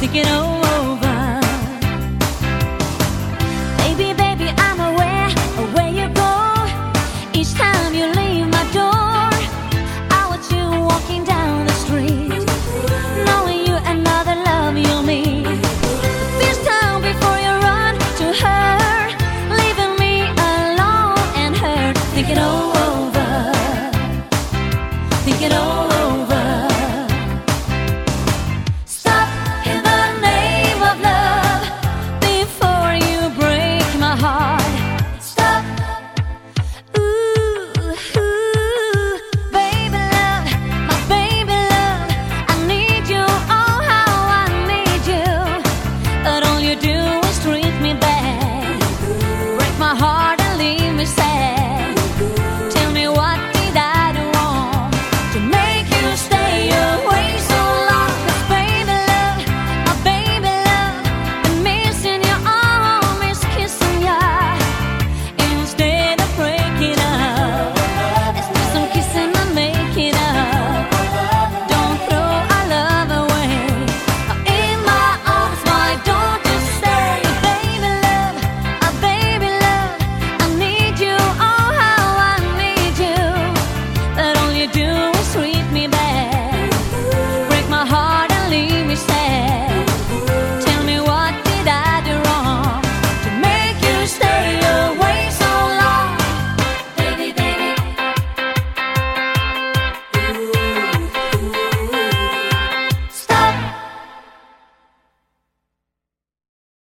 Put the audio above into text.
thinking over. Baby, baby, I'm aware of where you go. Each time you leave my door, I watch you walking down the street, knowing you another love you'll meet. This time before you run to her, leaving me alone and hurt, thinking over. my heart